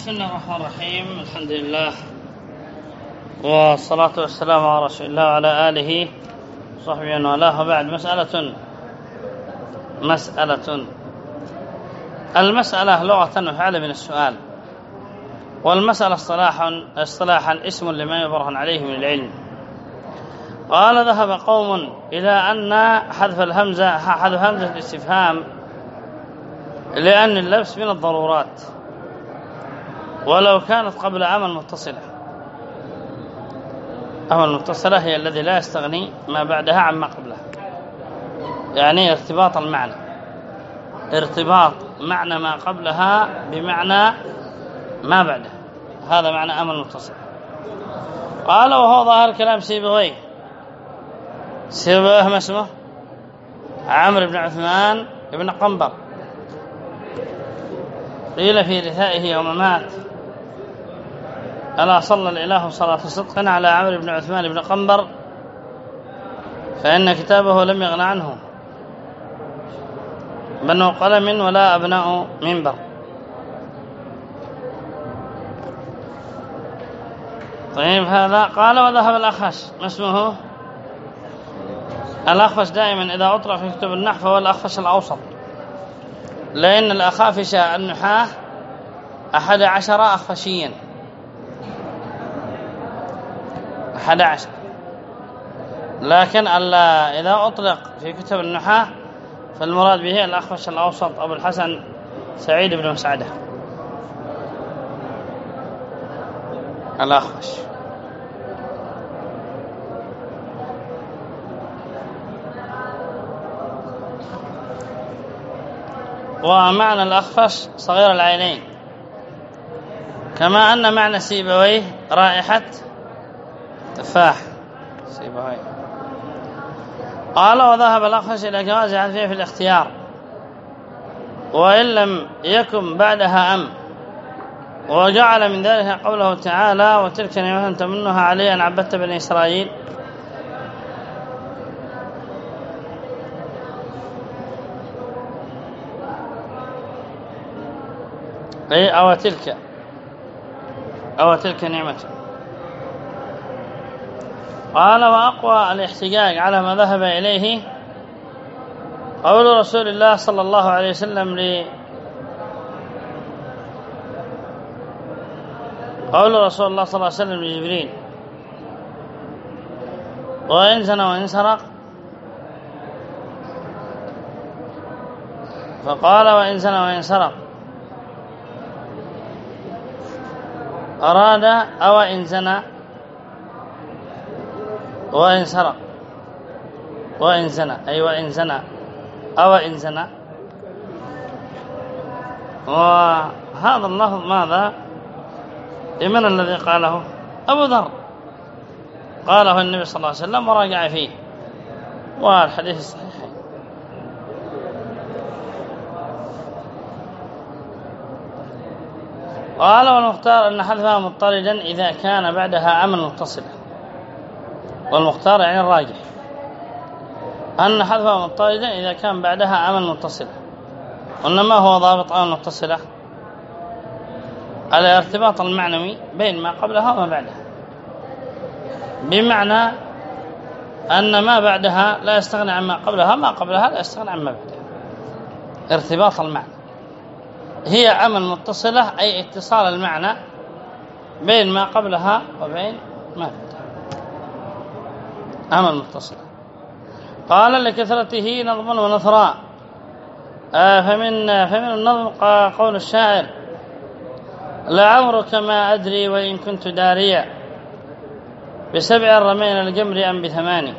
بسم الله الرحمن الرحيم. الحمد لله. والصلاة والسلام على رسول الله وعلى آله وصحبه ومن والاه. وبعد مسألة مسألة. المسألة لغة وفعل من السؤال. والمسألة اصطلاحا اصطلاحا اسم لما يبرهن عليه من العلم. قال ذهب قوم إلى أن حذف الهمزة حذف همزة الاستفهام لأن اللبس من الضرورات. ولو كانت قبل عمل متصلة. عمل متصلة هي الذي لا يستغني ما بعدها عما قبلها يعني ارتباط المعنى. ارتباط معنى ما قبلها بمعنى ما بعده. هذا معنى أمل متصل. قال وهو ظاهر كلام سيبويه سيبويه ما اسمه؟ عمرو بن عثمان بن قنبر قيل في رثائه يوم مات. ألا صلى الإله صلاة صدق على عمرو بن عثمان بن قنبر؟ فإن كتابه لم يغن عنه. بنو قلم ولا أبناء منبر. طيب هذا قال وذهب الأخش ما اسمه؟ الأخفش دائما إذا أطلق في كتب النحو فهو الأخفش الأوسط. لأن الأخافش النحاة أحد عشر أخفشيا. أحد عشر لكن إذا أطلق في كتب النحاة فالمراد به الأخفش الأوسط أبو الحسن سعيد بن مسعدة. الأخفش ومعنى الأخفش صغير العينين. كما أن معنى سيبويه رائحة تفاح. سيبويه قال وذهب الأخفش إلى جواز عزفه في الاختيار. وإن لم يكن بعدها أم وجعل من ذلك قوله تعالى وتلك نعمة تمنها علي أن عبدت بني إسرائيل أي أو تلك. أو تلك نعمة. قال وأقوى الاحتجاج على ما ذهب إليه قول رسول الله صلى الله عليه وسلم ل قول رسول الله صلى الله عليه وسلم لجبريل. وإن زنى وإن سرق. فقال وإن زنى وإن سرق. أراد أو إن زنى وإن سرق. وإن زنى. أي وإن زنى. أو إن زنى. وهذا اللفظ ماذا؟ لمن الذي قاله؟ أبو ذر. قاله النبي صلى الله عليه وسلم وراجع فيه. والحديث الصحيحين قال والمختار أن حذفها مضطردا إذا كان بعدها أمن متصلا. والمختار يعني الراجح. أن حذفها مضطردا إذا كان بعدها أمن متصلا قلنا ما هو ضابط أمن متصلة الارتباط المعنوي بين ما قبلها وما بعدها. بمعنى أن ما بعدها لا يستغني عما قبلها ما قبلها لا يستغني عما بعدها. ارتباط المعنى. هي أمن متصلة أي اتصال المعنى بين ما قبلها وبين ما بعدها. أمن متصلة قال لكثرته نظم ونثراء آه فمن فمن النظم قول الشاعر. لعمرك ما أدري وإن كنت داريا. بسبع رمين الجمر أم بثماني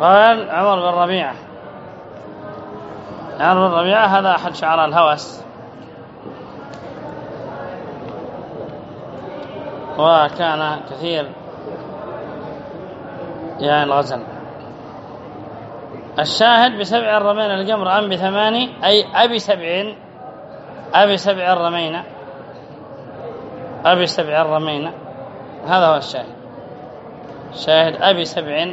قال عمر بن ربيعة. عمر بن ربيعة هذا أحد شعراء الهوس. وكان كثير. يعني الغزل. الشاهد بسبع رمين الجمر أم بثماني؟ أي أبي سبع أبي سبع رمين أبي سبع رمين هذا هو الشاهد. شاهد أبي سبع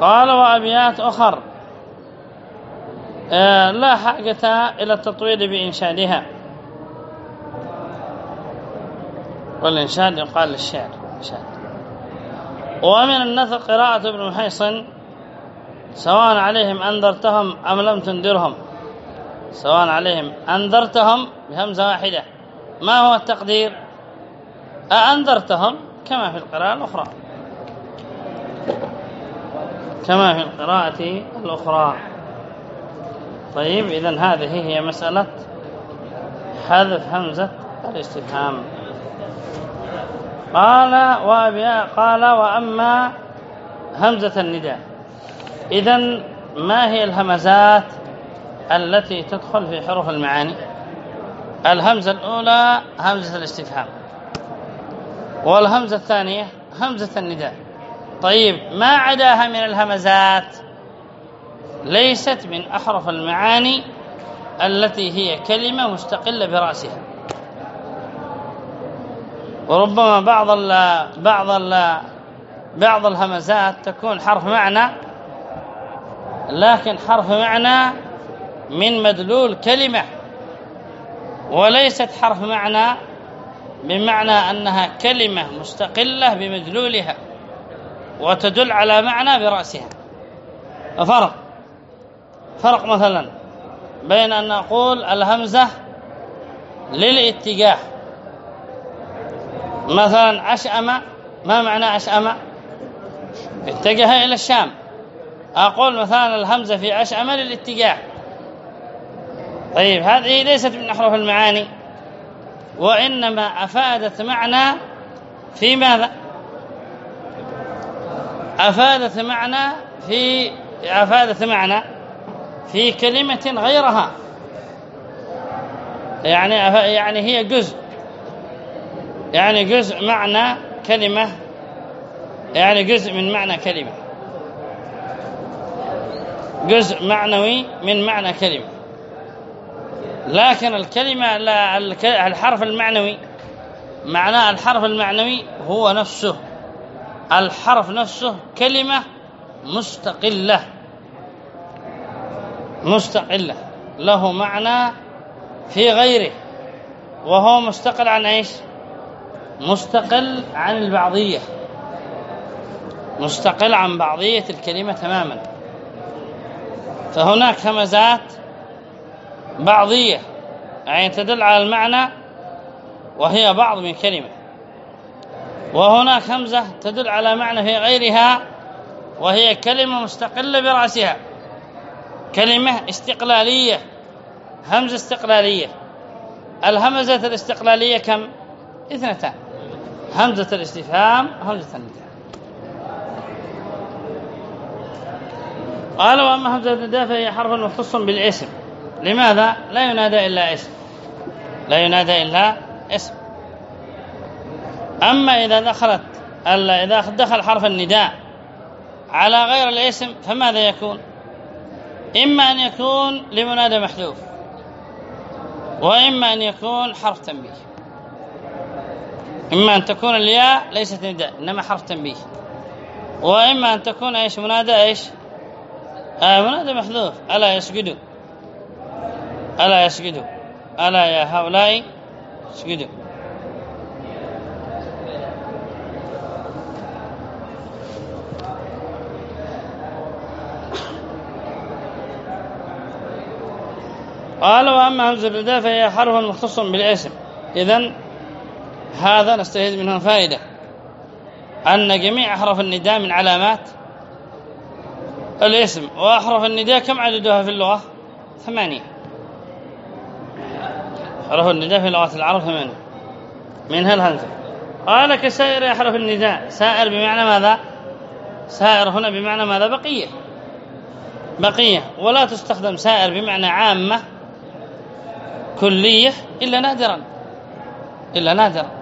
قال وأبيات أخر. آه، لا حاجة إلى التطويل بإنشادها. والإنشاد يقال للشعر إنشاد ومن النثر قراءة ابن محيصن سواء عليهم أنذرتهم أم لم تنذرهم. سواء عليهم أنذرتهم بهمزة واحدة. ما هو التقدير؟ أأنذرتهم؟ كما في القراءة الأخرى. كما في القراءة الأخرى. طيب إذن هذه هي مسألة حذف همزة الاستفهام. قال وابيا قال وأما همزة النداء. إذن ما هي الهمزات التي تدخل في حروف المعاني؟ الهمزة الأولى همزة الاستفهام. والهمزة الثانية همزة النداء. طيب ما عداها من الهمزات؟ ليست من أحرف المعاني التي هي كلمة مستقلة برأسها. وربما بعض ال بعض ال بعض الهمزات تكون حرف معنى لكن حرف معنى من مدلول كلمة وليست حرف معنى بمعنى أنها كلمة مستقلة بمدلولها وتدل على معنى برأسها. فرق فرق مثلا بين أن نقول الهمزة للاتجاه مثلا أشأم ما معنى أشأم؟ اتجه إلى الشام. أقول مثلا الهمزة في أشأم للاتجاه. طيب هذه ليست من أحرف المعاني وإنما أفادت معنى في ماذا؟ أفادت معنى في أفادت معنى في كلمة غيرها. يعني يعني هي جزء. يعني جزء معنى كلمة يعني جزء من معنى كلمة. جزء معنوي من معنى كلمة. لكن الكلمة الحرف المعنوي معناه الحرف المعنوي هو نفسه. الحرف نفسه كلمة مستقلة. مستقلة. له معنى في غيره. وهو مستقل عن إيش؟ مستقل عن البعضية. مستقل عن بعضية الكلمة تماما. فهناك همزات بعضية يعني تدل على المعنى وهي بعض من كلمة. وهناك همزة تدل على معنى في غيرها وهي كلمة مستقلة برأسها. كلمة استقلالية همزة استقلالية. الهمزة الاستقلالية كم؟ اثنتان. همزة الاستفهام همزة النداء. قال وأما همزة النداء فهي حرف مختص بالاسم. لماذا؟ لا ينادى إلا اسم. لا ينادى إلا اسم. أما إذا دخلت إذا دخل حرف النداء على غير الاسم فماذا يكون؟ إما أن يكون لمنادى محذوف وإما أن يكون حرف تنبيه. إما أن تكون الياء ليست نداء إنما حرف تنبيه. وإما أن تكون إيش؟ منادى إيش؟ آه منادى محذوف. ألا يسجدوا؟ ألا يسجدوا؟ ألا يا هؤلاء اسجدوا. قال وأما همزة النداء فهي حرف مختص بالاسم. إذن هذا نستفيد منه فائدة أن جميع أحرف النداء من علامات الاسم وأحرف النداء كم عددها في اللغة؟ ثمانية. أحرف النداء في لغة العرب ثمانية. منها الهمزة قال كسائر أحرف النداء. سائر بمعنى ماذا؟ سائر هنا بمعنى ماذا؟ بقية. بقية. ولا تستخدم سائر بمعنى عامة كلية إلا نادرا. إلا نادرا.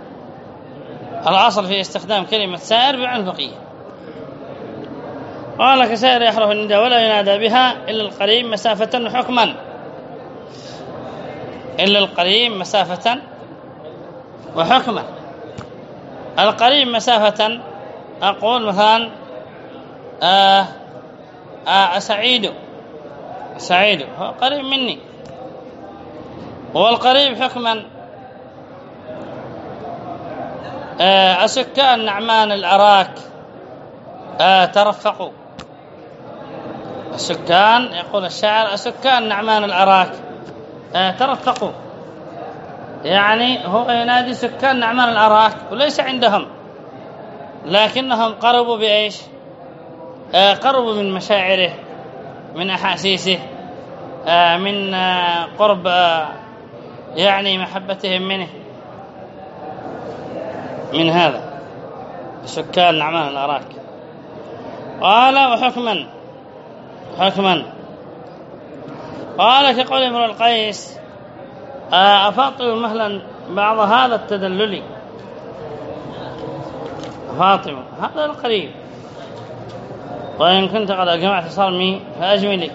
الأصل في استخدام كلمة سائر بمعنى البقية. قال كسائر يحرف النداء ولا ينادى بها إلا القريب مسافة وحكما إلا القريب مسافة وحكما. القريب مسافة أقول مثلا آه آه سعيد سعيد هو قريب مني. والقريب حكما آه، أسكان نعمان العراك آه، ترفقوا. السكان يقول الشاعر السكان نعمان العراك آه، ترفقوا. يعني هو ينادي سكان نعمان العراك وليس عندهم. لكنهم قربوا بإيش؟ آه، قربوا من مشاعره من أحاسيسه آه، من قرب يعني محبتهم منه. من هذا؟ سكان نعمان العراك قال وحكما. حكما. قال كقول امرؤ القيس أفاطم مهلا بعض هذا التدلل فاطمة هذا القريب. وإن كنت قد أجمعت صرمي فأجملي.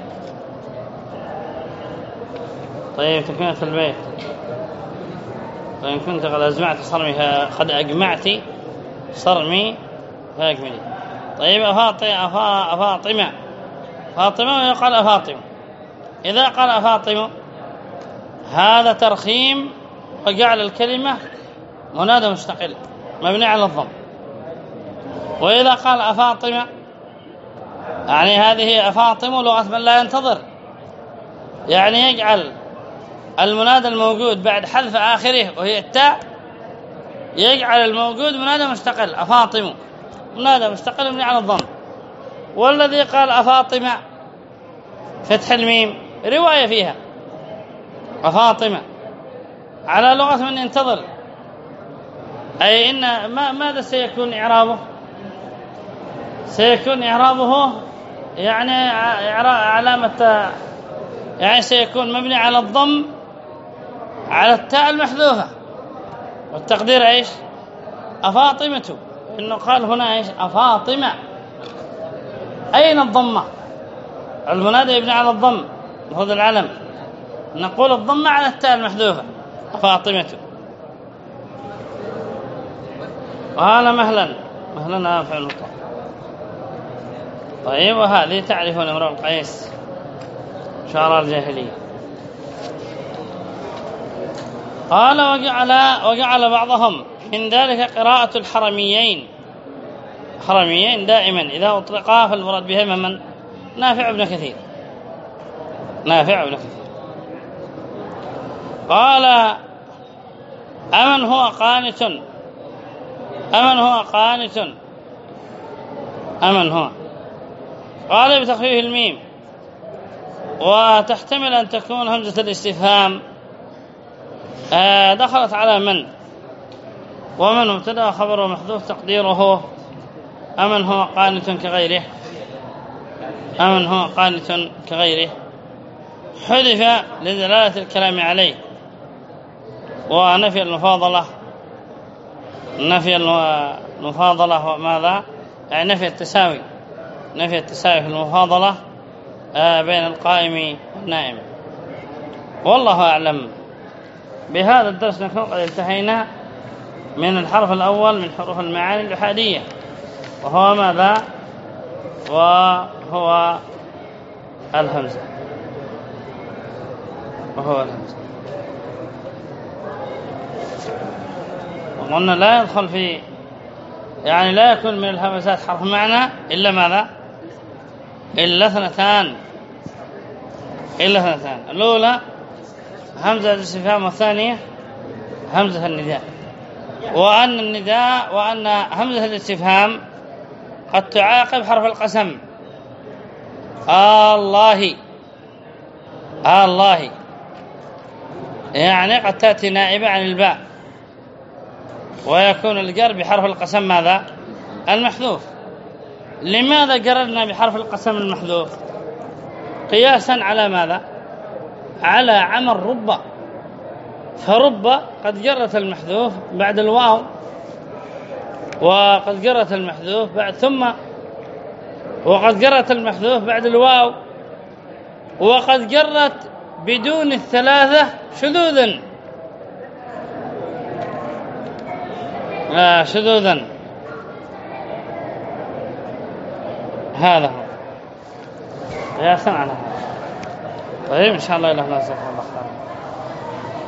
طيب تكملة البيت. وإن كنت قد أجمعت صرمي قد أجمعت صرمي فأكملي طيب أفاطمة فاطمة ويقال أفاطمة. إذا قال أفاطمة هذا ترخيم وجعل الكلمة منادى مستقل مبني على الضم. وإذا قال أفاطمة يعني هذه أفاطمة لغة من لا ينتظر يعني يجعل المنادى الموجود بعد حذف آخره وهي التاء. يجعل الموجود منادى مستقل أفاطمة. منادى مستقل مبني على الضم. والذي قال أفاطمة فتح الميم رواية فيها. أفاطمة. على لغة من ينتظر. أي إن ما ماذا سيكون إعرابه؟ سيكون إعرابه يعني علامة يعني سيكون مبني على الضم. على التاء المحذوفة. والتقدير إيش؟ أفاطمة. إنه قال هنا إيش؟ أفاطمة. أين الضمة؟ المنادى يبني على الضم هذا العلم. نقول الضمة على التاء المحذوفة. فاطمة وهذا مهلا. مهلا فعل مطلق. طيب وهذه تعرفون امرؤ القيس. شعراء الجاهلية. قال وجعل, وجعل بعضهم من ذلك قراءة الحرميين. حرميين دائما. إذا أطلقا فالمراد بهما من؟ نافع بن كثير. نافع بن كثير. قال أمن هو قانت؟ أمن هو قانت؟ أمن هو. قال بتخفيف الميم. وتحتمل أن تكون همزة الاستفهام. آه، دخلت على من؟ ومن مبتدا خبر محذوف تقديره أمن هو قانت كغيره؟ أمن هو قانت كغيره؟ حذف لدلالة الكلام عليه. ونفي المفاضلة. نفي المفاضلة ماذا؟ يعني نفي التساوي. نفي التساوي في المفاضلة آه، بين القائم والنائم. والله أعلم. بهذا الدرس نكون قد انتهينا من الحرف الأول من حروف المعاني الأحادية وهو ماذا؟ وهو الهمزة. وهو الهمزة. وقلنا لا يدخل في يعني لا يكون من الهمزات حرف معنى إلا ماذا؟ إلا اثنتان. إلا اثنتان. الأولى همزة الاستفهام والثانية همزة النداء. وأن النداء وأن همزة الاستفهام قد تعاقب حرف القسم. آلله. آلله. يعني قد تأتي نائبة عن الباء. ويكون الجر بحرف القسم ماذا؟ المحذوف. لماذا جررنا بحرف القسم المحذوف؟ قياسا على ماذا؟ على عمل رب. فرب قد جرت المحذوف بعد الواو وقد جرت المحذوف بعد ثم وقد جرت المحذوف بعد الواو وقد جرت بدون الثلاثة شذوذا. آه شذوذا. هذا هو. يا سمعنا طيب إن شاء الله إلى هنا جزاكم الله